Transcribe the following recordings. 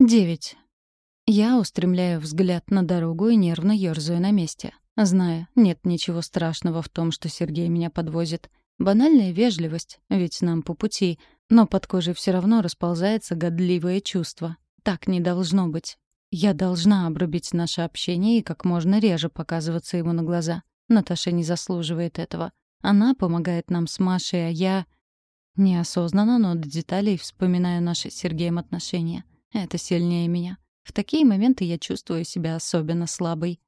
Девять. Я устремляю взгляд на дорогу и нервно ёрзаю на месте. Зная, нет ничего страшного в том, что Сергей меня подвозит. Банальная вежливость, ведь нам по пути, но под кожей все равно расползается годливое чувство. Так не должно быть. Я должна обрубить наше общение и как можно реже показываться ему на глаза. Наташа не заслуживает этого. Она помогает нам с Машей, а я... Неосознанно, но до деталей вспоминаю наши с Сергеем отношения. Это сильнее меня. В такие моменты я чувствую себя особенно слабой.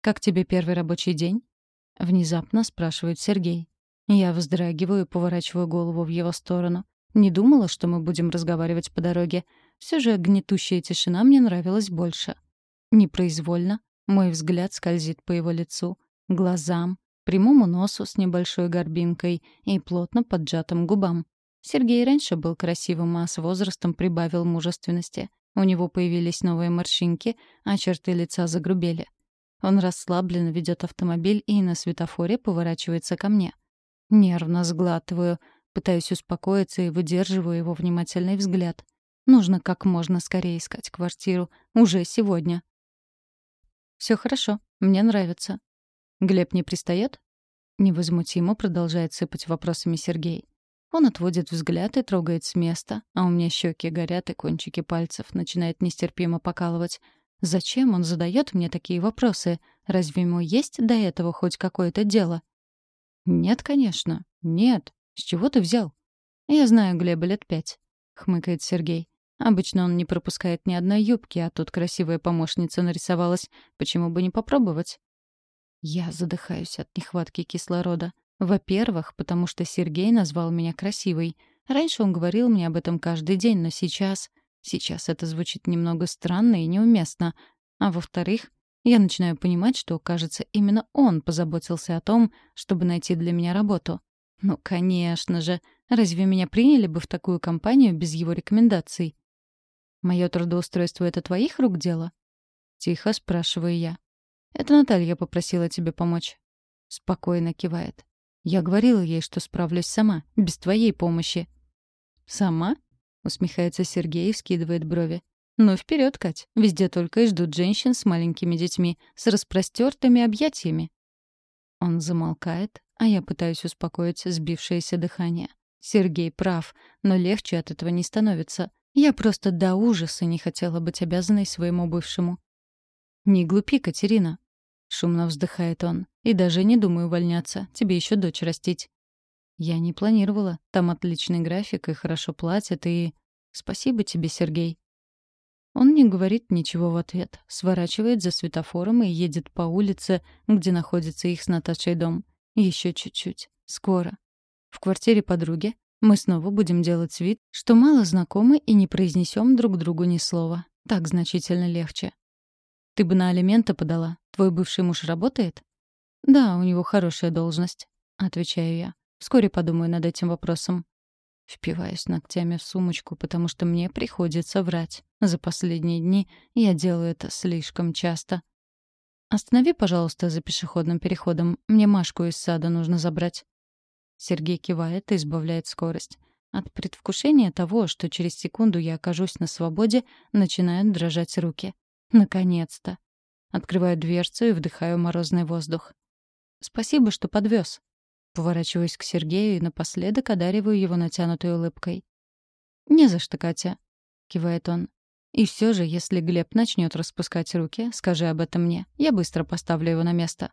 «Как тебе первый рабочий день?» — внезапно спрашивает Сергей. Я вздрагиваю и поворачиваю голову в его сторону. Не думала, что мы будем разговаривать по дороге. Все же гнетущая тишина мне нравилась больше. Непроизвольно мой взгляд скользит по его лицу, глазам, прямому носу с небольшой горбинкой и плотно поджатым губам. Сергей раньше был красивым, а с возрастом прибавил мужественности. У него появились новые морщинки, а черты лица загрубели. Он расслабленно ведет автомобиль и на светофоре поворачивается ко мне. Нервно сглатываю, пытаюсь успокоиться и выдерживаю его внимательный взгляд. Нужно как можно скорее искать квартиру. Уже сегодня. Все хорошо, мне нравится. Глеб не пристает? Невозмутимо продолжает сыпать вопросами Сергей. Он отводит взгляд и трогает с места, а у меня щеки горят и кончики пальцев начинает нестерпимо покалывать. Зачем он задает мне такие вопросы? Разве ему есть до этого хоть какое-то дело? Нет, конечно. Нет. С чего ты взял? Я знаю Глеба лет пять, хмыкает Сергей. Обычно он не пропускает ни одной юбки, а тут красивая помощница нарисовалась. Почему бы не попробовать? Я задыхаюсь от нехватки кислорода. Во-первых, потому что Сергей назвал меня красивой. Раньше он говорил мне об этом каждый день, но сейчас... Сейчас это звучит немного странно и неуместно. А во-вторых, я начинаю понимать, что, кажется, именно он позаботился о том, чтобы найти для меня работу. Ну, конечно же. Разве меня приняли бы в такую компанию без его рекомендаций? «Мое трудоустройство — это твоих рук дело?» Тихо спрашиваю я. Это Наталья попросила тебе помочь. Спокойно кивает. Я говорила ей, что справлюсь сама, без твоей помощи. Сама? Усмехается Сергей и скидывает брови. Ну вперед, Кать. Везде только и ждут женщин с маленькими детьми, с распростертыми объятиями. Он замолкает, а я пытаюсь успокоить сбившееся дыхание. Сергей прав, но легче от этого не становится. Я просто до ужаса не хотела быть обязанной своему бывшему. «Не глупи, Катерина», — шумно вздыхает он. «И даже не думаю увольняться. Тебе еще дочь растить». «Я не планировала. Там отличный график и хорошо платят, и...» «Спасибо тебе, Сергей». Он не говорит ничего в ответ, сворачивает за светофором и едет по улице, где находится их с Наташей дом. Еще чуть-чуть. Скоро. В квартире подруги мы снова будем делать вид, что мало знакомы и не произнесем друг другу ни слова. Так значительно легче. Ты бы на алименты подала. Твой бывший муж работает? Да, у него хорошая должность, отвечаю я. Вскоре подумаю над этим вопросом. Впиваюсь ногтями в сумочку, потому что мне приходится врать. За последние дни я делаю это слишком часто. «Останови, пожалуйста, за пешеходным переходом. Мне Машку из сада нужно забрать». Сергей кивает и избавляет скорость. От предвкушения того, что через секунду я окажусь на свободе, начинают дрожать руки. Наконец-то. Открываю дверцу и вдыхаю морозный воздух. Спасибо, что подвез. Поворачиваюсь к Сергею и напоследок одариваю его натянутой улыбкой. «Не за что, Катя», — кивает он. «И все же, если Глеб начнет распускать руки, скажи об этом мне. Я быстро поставлю его на место».